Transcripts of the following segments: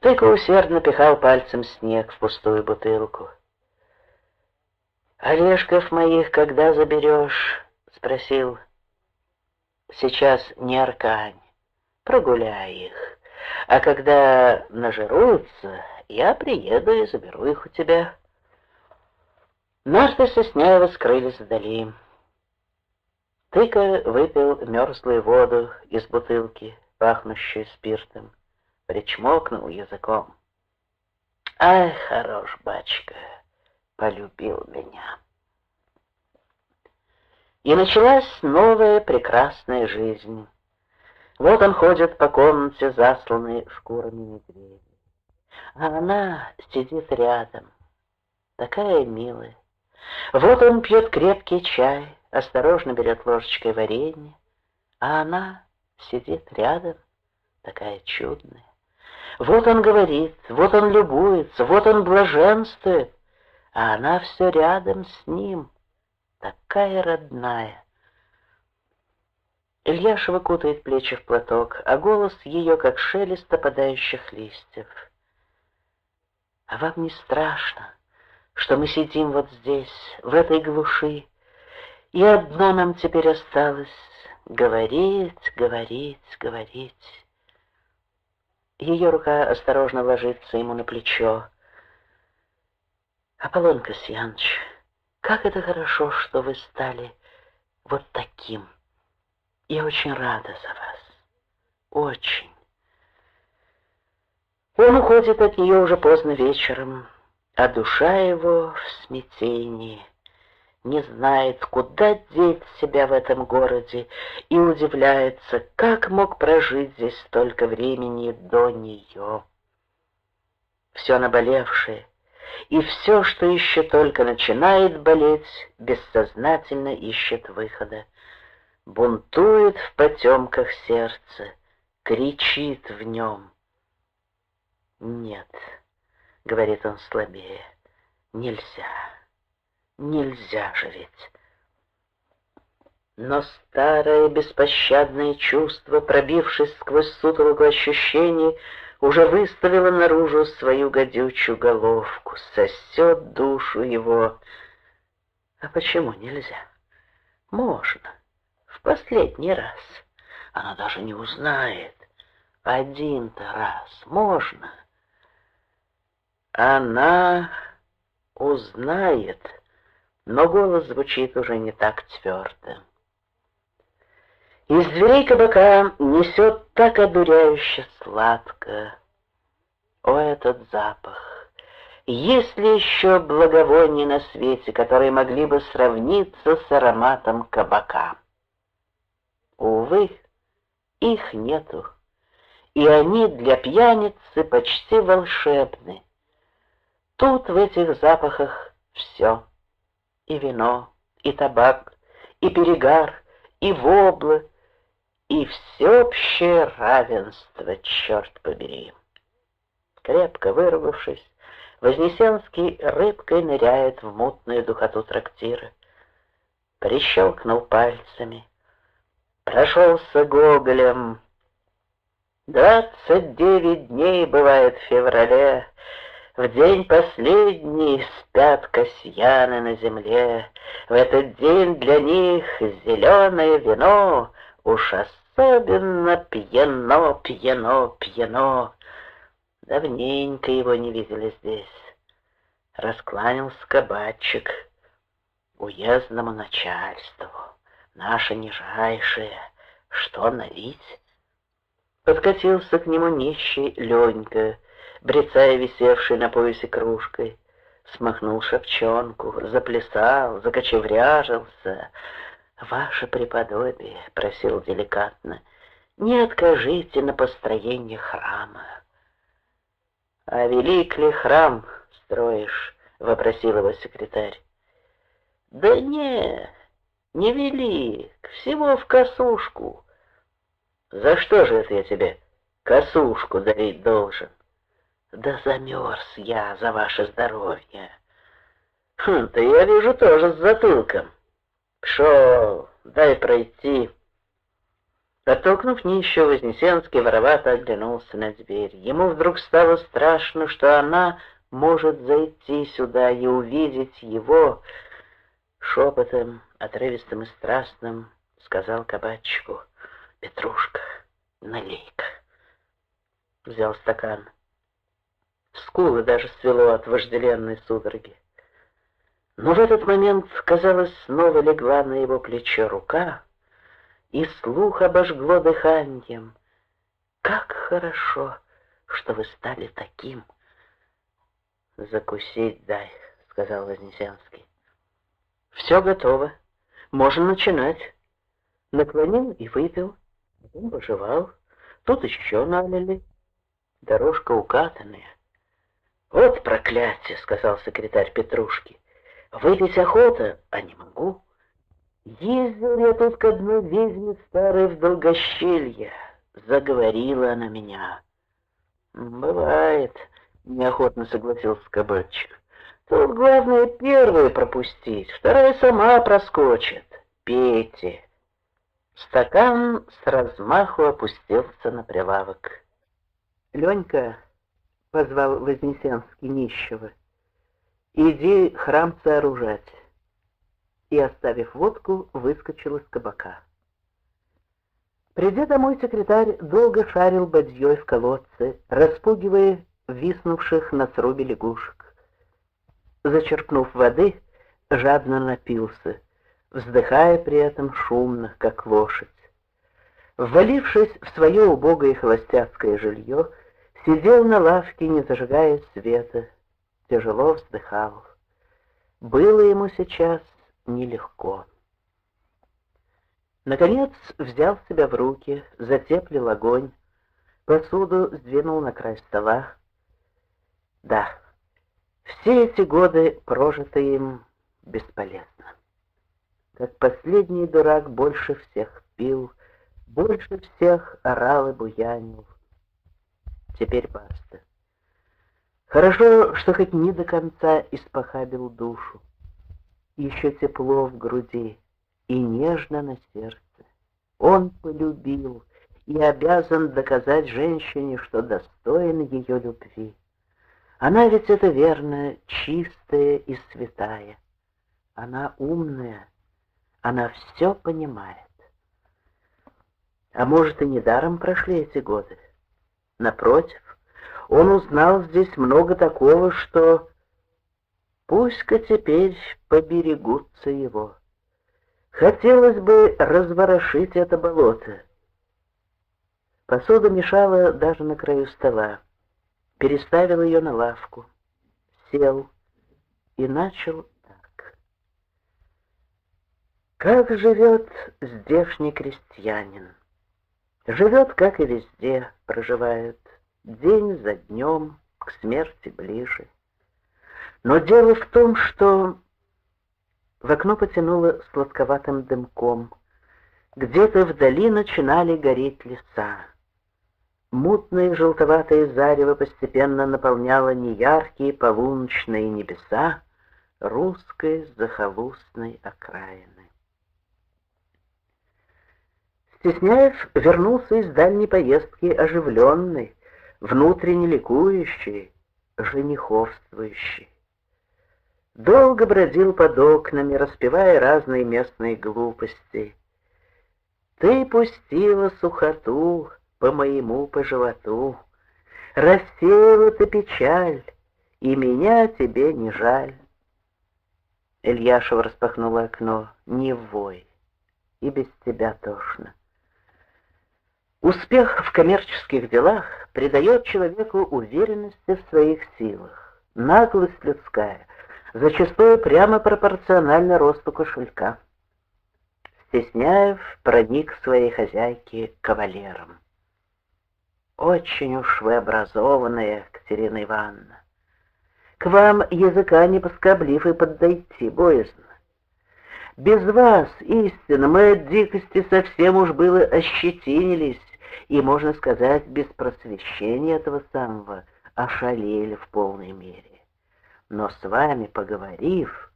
Тыка усердно пихал пальцем снег в пустую бутылку. «Олежков моих когда заберешь?» — спросил. «Сейчас не аркань, прогуляй их, а когда нажируются, я приеду и заберу их у тебя». Нарты Сосняева скрылись вдали. Тыка выпил мерзлую воду из бутылки, пахнущую спиртом, причмокнул языком. «Ай, хорош, бачка!» полюбил меня. И началась новая прекрасная жизнь. Вот он ходит по комнате, засланной шкурами медведя. А она сидит рядом, такая милая. Вот он пьет крепкий чай, осторожно берет ложечкой варенье, а она сидит рядом, такая чудная. Вот он говорит, вот он любуется, вот он блаженствует, а она все рядом с ним, такая родная. Ильяшева кутает плечи в платок, а голос ее, как шелест опадающих листьев. А вам не страшно, что мы сидим вот здесь, в этой глуши, и одно нам теперь осталось — говорить, говорить, говорить. Ее рука осторожно ложится ему на плечо. Аполлон Касьянович, как это хорошо, что вы стали вот таким. Я очень рада за вас. Очень. Он уходит от нее уже поздно вечером, а душа его в смятении, не знает, куда деть себя в этом городе, и удивляется, как мог прожить здесь столько времени до нее. Все наболевшее, и все, что еще только начинает болеть, бессознательно ищет выхода. Бунтует в потемках сердца, кричит в нем. «Нет», — говорит он слабее, — «нельзя, нельзя же ведь». Но старое беспощадное чувство, пробившись сквозь сутолоку ощущений, уже выставила наружу свою гадючую головку, сосет душу его. А почему нельзя? Можно. В последний раз. Она даже не узнает. Один-то раз можно. Она узнает, но голос звучит уже не так твердо. Из дверей кабака несет так одуряюще сладко. О, этот запах! Есть ли еще благовония на свете, которые могли бы сравниться с ароматом кабака? Увы, их нету, и они для пьяницы почти волшебны. Тут в этих запахах все. И вино, и табак, и перегар, и воблы, и всеобщее равенство, черт побери. Крепко выругавшись, Вознесенский рыбкой ныряет в мутную духоту трактира. Прищелкнул пальцами, прошелся гоголем. Двадцать девять дней бывает в феврале, В день последний спят касьяны на земле. В этот день для них зеленое вино Уж особенно пьяно, пьяно, пьяно. Давненько его не видели здесь. Раскланялся кабачик уездному начальству. Наше нижайшее, что налить? Подкатился к нему нищий Ленька, брецая висевший на поясе кружкой. Смахнул шапчонку, заплясал, закочевряжился — «Ваше преподобие», — просил деликатно, — «не откажите на построение храма». «А велик ли храм строишь?» — вопросил его секретарь. «Да не, не велик, всего в косушку». «За что же это я тебе косушку дарить должен?» «Да замерз я за ваше здоровье». «Хм, ты, я вижу, тоже с затылком». Пшел, дай пройти. Оттолкнув нищего, Вознесенский воровато оглянулся на дверь. Ему вдруг стало страшно, что она может зайти сюда и увидеть его. Шепотом, отрывистым и страстным, сказал кабачику, «Петрушка, налей-ка». Взял стакан. Скулы даже свело от вожделенной судороги. Но в этот момент, казалось, снова легла на его плечо рука, и слух обожгло дыханием. Как хорошо, что вы стали таким. Закусить дай, сказал Вознесенский. Все готово. Можно начинать. Наклонил и выпил, потом пожевал. Тут еще налили. Дорожка укатанная. «Вот проклятие!» — сказал секретарь Петрушки. «Выпить охота, а не могу». Ездил я тут к одной ведьме старой в долгощелье. Заговорила она меня. Бывает, неохотно согласился кабачик. Тут главное первую пропустить, вторая сама проскочит. Пейте. Стакан с размаху опустился на прилавок. Ленька позвал Вознесенский нищего. Иди храм сооружать и, оставив водку, выскочил из кабака. Придя домой, секретарь долго шарил бадьей в колодце, распугивая виснувших на срубе лягушек. Зачерпнув воды, жадно напился, вздыхая при этом шумно, как лошадь. Ввалившись в свое убогое холостяцкое жилье, сидел на лавке, не зажигая света, тяжело вздыхал. Было ему сейчас нелегко. Наконец взял себя в руки, затеплил огонь, посуду сдвинул на край стола. Да, все эти годы прожиты им бесполезно. Как последний дурак больше всех пил, больше всех орал и буянил. Теперь баста. Хорошо, что хоть не до конца испохабил душу еще тепло в груди и нежно на сердце. Он полюбил и обязан доказать женщине, что достоин ее любви. Она ведь это верно, чистая и святая. Она умная, она все понимает. А может, и недаром прошли эти годы. Напротив, он узнал здесь много такого, что Пусть-ка теперь поберегутся его. Хотелось бы разворошить это болото. Посуда мешала даже на краю стола. Переставил ее на лавку, сел и начал так. Как живет здешний крестьянин? Живет, как и везде проживает, день за днем, к смерти ближе. Но дело в том, что в окно потянуло сладковатым дымком. Где-то вдали начинали гореть леса. Мутное желтоватое зарево постепенно наполняло неяркие полуночные небеса русской захолустной окраины. Стесняев вернулся из дальней поездки оживленный, внутренне ликующий, жениховствующий. Долго бродил под окнами, распевая разные местные глупости. Ты пустила сухоту по моему по животу, Рассеяла ты печаль, и меня тебе не жаль. Ильяшева распахнула окно. Не вой, и без тебя тошно. Успех в коммерческих делах придает человеку уверенности в своих силах. Наглость людская — зачастую прямо пропорционально росту кошелька. Стесняев проник своей хозяйке кавалером. «Очень уж вы образованная, Катерина Ивановна. К вам языка не поскоблив и подойти боязно. Без вас, истинно, мы от дикости совсем уж было ощетинились, и, можно сказать, без просвещения этого самого ошалели в полной мере но с вами поговорив,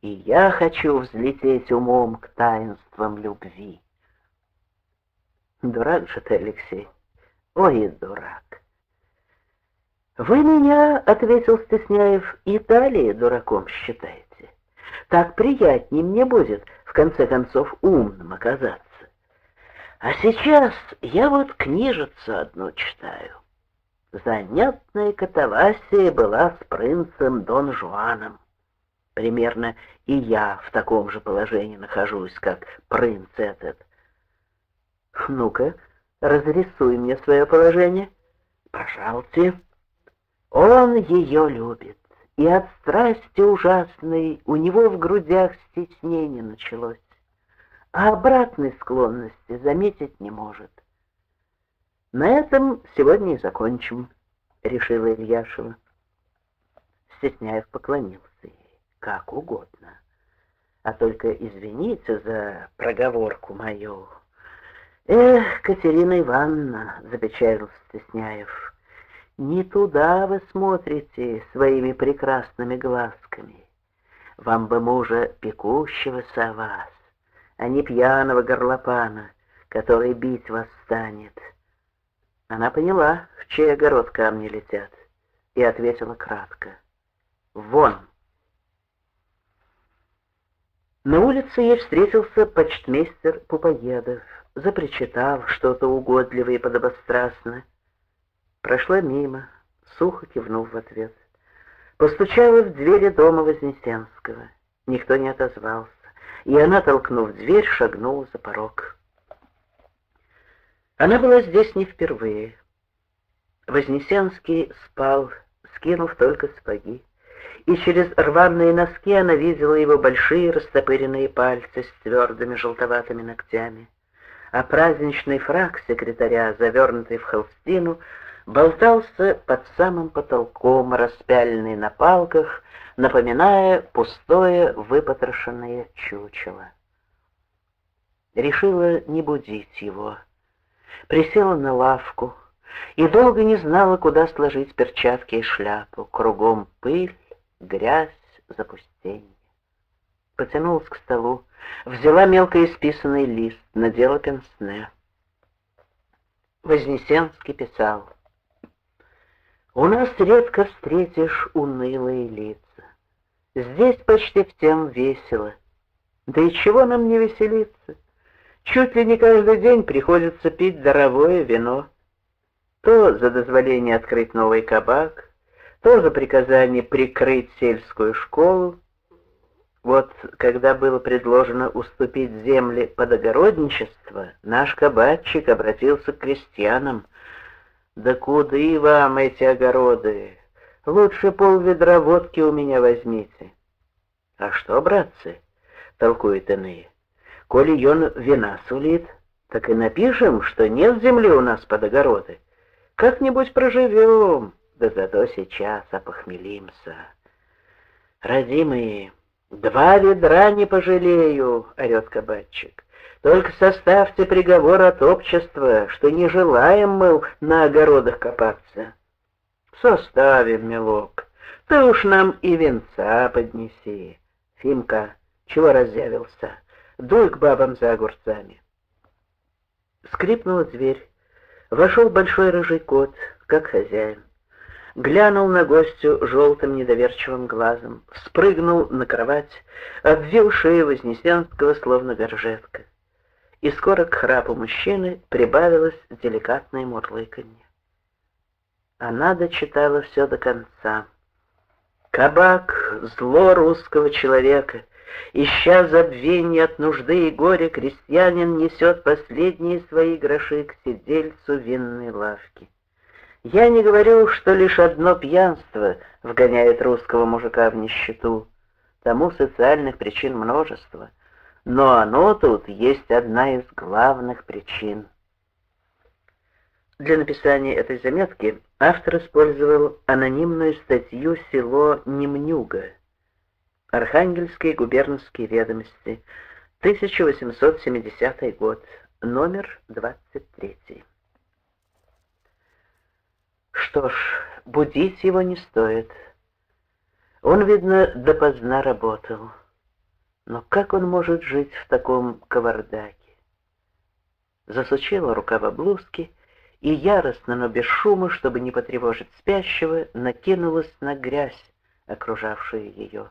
и я хочу взлететь умом к таинствам любви. Дурак же ты, Алексей. Ой, дурак. Вы меня, — ответил Стесняев, — и далее дураком считаете. Так приятнее мне будет, в конце концов, умным оказаться. А сейчас я вот книжицу одну читаю. Занятная катавасия была с принцем Дон Жуаном. Примерно и я в таком же положении нахожусь, как принц этот. Ну-ка, разрисуй мне свое положение. Пожалуйте. Он ее любит, и от страсти ужасной у него в грудях стеснение началось, а обратной склонности заметить не может. На этом сегодня и закончим, решила Ильяшева. Стесняев поклонился ей, как угодно. А только извините за проговорку мою. Эх, Катерина Ивановна, запечалился Стесняев, не туда вы смотрите своими прекрасными глазками. Вам бы мужа пекущегося о вас, а не пьяного горлопана, который бить вас станет. Она поняла, в чей огород камни летят, и ответила кратко. «Вон!» На улице ей встретился почтмейстер Пупоедов, запричитал что-то угодливое и подобострастно. Прошла мимо, сухо кивнув в ответ. Постучала в двери дома Вознесенского. Никто не отозвался, и она, толкнув дверь, шагнула за порог. Она была здесь не впервые. Вознесенский спал, скинув только сапоги, и через рваные носки она видела его большие растопыренные пальцы с твердыми желтоватыми ногтями, а праздничный фраг секретаря, завернутый в холстину, болтался под самым потолком, распяленный на палках, напоминая пустое выпотрошенное чучело. Решила не будить его. Присела на лавку и долго не знала, куда сложить перчатки и шляпу. Кругом пыль, грязь, запустение. Потянулась к столу, взяла мелко исписанный лист, надела пенсне. Вознесенский писал — у нас редко встретишь унылые лица. Здесь почти всем весело. Да и чего нам не веселиться? Чуть ли не каждый день приходится пить дорогое вино. То за дозволение открыть новый кабак, то за приказание прикрыть сельскую школу. Вот когда было предложено уступить земли под огородничество, наш кабачик обратился к крестьянам — да куды вам эти огороды? Лучше полведра водки у меня возьмите. А что, братцы, толкуют иные, коли он вина сулит, так и напишем, что нет земли у нас под огороды. Как-нибудь проживем, да зато сейчас опохмелимся. Родимые, два ведра не пожалею, орет кабачик. Только составьте приговор от общества, что не желаем мы на огородах копаться. Составим, милок. Ты уж нам и венца поднеси. Фимка, чего разъявился? Дуй к бабам за огурцами. Скрипнула дверь. Вошел большой рыжий кот, как хозяин. Глянул на гостю желтым недоверчивым глазом, спрыгнул на кровать, обвил шею Вознесенского, словно горжетка и скоро к храпу мужчины прибавилось деликатное мурлыканье. Она дочитала все до конца. Кабак — зло русского человека. Ища забвения от нужды и горя, крестьянин несет последние свои гроши к сидельцу винной лавки. Я не говорю, что лишь одно пьянство вгоняет русского мужика в нищету. Тому социальных причин множество — но оно тут есть одна из главных причин. Для написания этой заметки автор использовал анонимную статью «Село Немнюга», Архангельские губернские ведомости, 1870 год, номер 23. Что ж, будить его не стоит. Он, видно, допоздна работал. Но как он может жить в таком кавардаке? засучила рукава блузки и яростно, но без шума, чтобы не потревожить спящего, накинулась на грязь, окружавшую ее.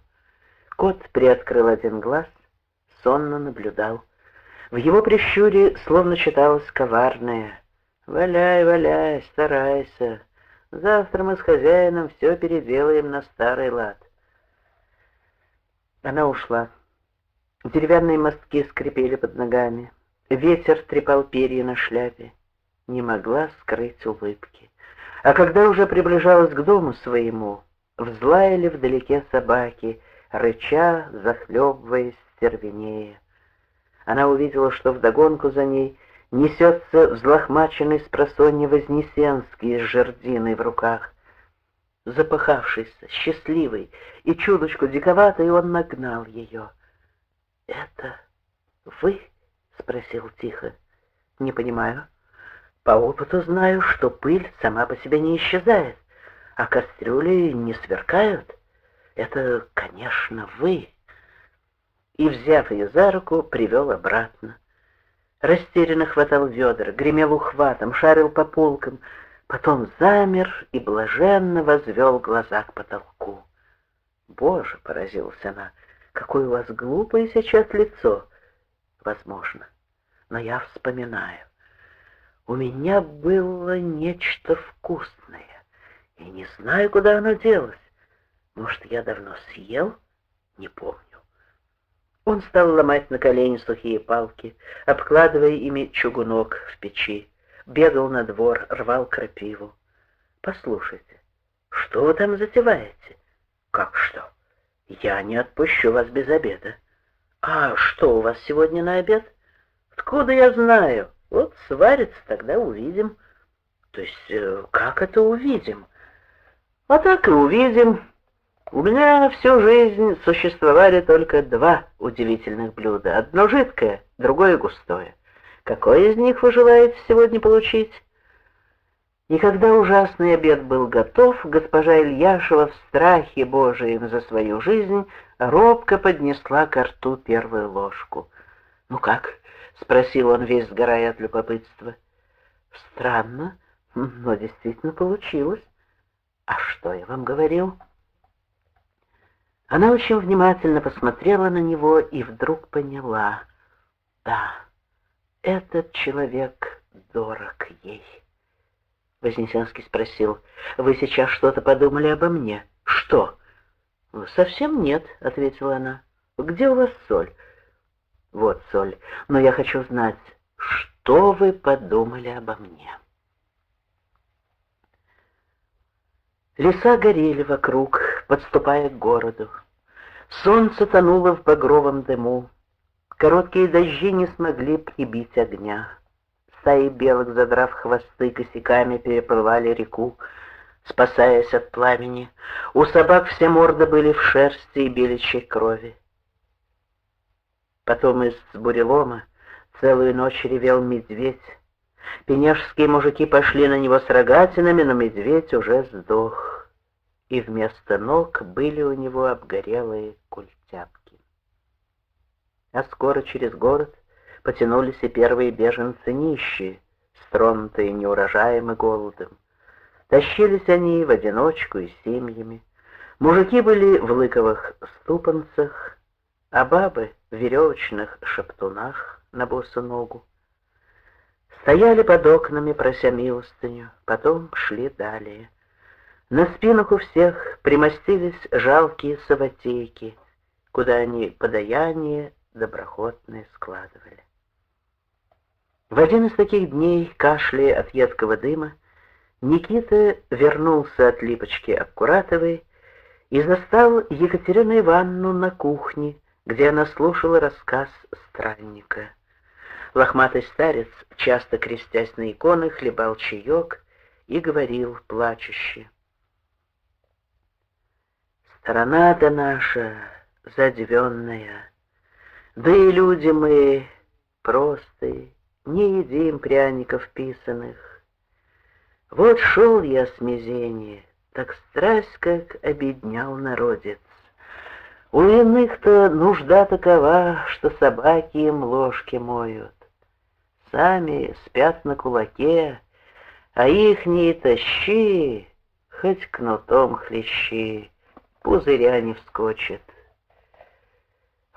Кот приоткрыл один глаз, сонно наблюдал. В его прищуре словно читалось коварное. «Валяй, валяй, старайся. Завтра мы с хозяином все переделаем на старый лад». Она ушла. Деревянные мостки скрипели под ногами. Ветер трепал перья на шляпе. Не могла скрыть улыбки. А когда уже приближалась к дому своему, взлаяли вдалеке собаки, рыча, захлебываясь, стервенея. Она увидела, что вдогонку за ней несется взлохмаченный с просонья Вознесенский с жердиной в руках. Запыхавшийся, счастливый и чудочку диковатый, он нагнал ее. «Это вы?» — спросил тихо. «Не понимаю. По опыту знаю, что пыль сама по себе не исчезает, а кастрюли не сверкают. Это, конечно, вы» и, взяв ее за руку, привел обратно. Растерянно хватал ведра, гремел ухватом, шарил по полкам, потом замер и блаженно возвел глаза к потолку. «Боже!» — поразилась она. «Какое у вас глупое сейчас лицо!» «Возможно, но я вспоминаю. У меня было нечто вкусное, и не знаю, куда оно делось. Может, я давно съел? Не помню. Он стал ломать на колени сухие палки, обкладывая ими чугунок в печи, бегал на двор, рвал крапиву. «Послушайте, что вы там затеваете?» «Как что? Я не отпущу вас без обеда». «А что у вас сегодня на обед?» «Откуда я знаю? Вот сварится, тогда увидим». «То есть э, как это увидим?» «А так и увидим». У меня всю жизнь существовали только два удивительных блюда. Одно жидкое, другое густое. Какое из них вы желаете сегодня получить? И когда ужасный обед был готов, госпожа Ильяшева в страхе Божием за свою жизнь робко поднесла к рту первую ложку. «Ну как?» — спросил он, весь сгорая от любопытства. «Странно, но действительно получилось. А что я вам говорил?» Она очень внимательно посмотрела на него и вдруг поняла. Да, этот человек дорог ей. Вознесенский спросил, «Вы сейчас что-то подумали обо мне?» «Что?» «Совсем нет», — ответила она. «Где у вас соль?» «Вот соль, но я хочу знать, что вы подумали обо мне?» Леса горели вокруг, подступая к городу. Солнце тонуло в багровом дыму. Короткие дожди не смогли прибить огня. Стаи белок, задрав хвосты, косяками переплывали реку, спасаясь от пламени. У собак все морды были в шерсти и беличьей крови. Потом из бурелома целую ночь ревел медведь, Пенежские мужики пошли на него с рогатинами, но медведь уже сдох, и вместо ног были у него обгорелые культяпки. А скоро через город потянулись и первые беженцы нищие, стронутые неурожаем и голодом. Тащились они в одиночку и семьями. Мужики были в лыковых ступанцах, а бабы в веревочных шептунах на босу ногу. Стояли под окнами, прося милостыню, потом шли далее. На спинах у всех примостились жалкие саватейки, куда они подаяние доброхотные складывали. В один из таких дней, кашляя от едкого дыма, Никита вернулся от Липочки Аккуратовой и застал Екатерину Ивановну на кухне, где она слушала рассказ странника. Лохматый старец, часто крестясь на иконы, хлебал чаек и говорил плачуще. «Сторона-то наша задвенная, да и люди мы простые, не едим пряников писаных. Вот шел я с мизения, так страсть как обеднял народец. У иных-то нужда такова, что собаки им ложки моют. сами спят на кулаке, а ихние тащи, хоть кнутом хлещи, пузыря не вскочит.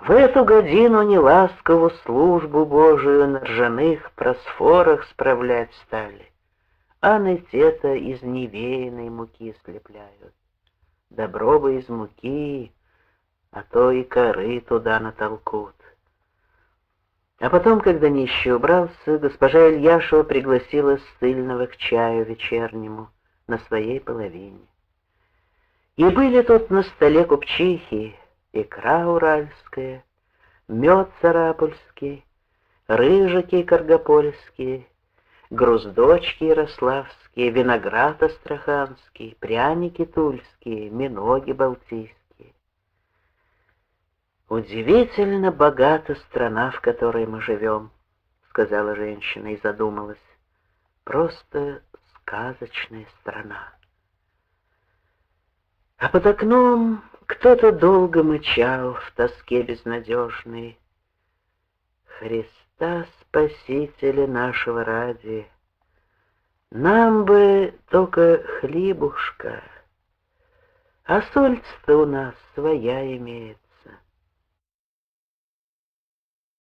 В эту годину неласкову службу Божию на ржаных просфорах справлять стали, а на те-то из невеянной муки слепляют. Добро бы из муки, а то и коры туда натолкут. А потом, когда нищий убрался, госпожа Ильяшева пригласила ссыльного к чаю вечернему на своей половине. И были тут на столе купчихи, икра уральская, мед царапульский, рыжики каргопольские, груздочки ярославские, виноград астраханский, пряники тульские, миноги балтийские. «Удивительно богата страна, в которой мы живем», — сказала женщина и задумалась. «Просто сказочная страна». А под окном кто-то долго мычал в тоске безнадежной. Христа Спасителя нашего ради, Нам бы только хлебушка, А соль-то у нас своя имеется.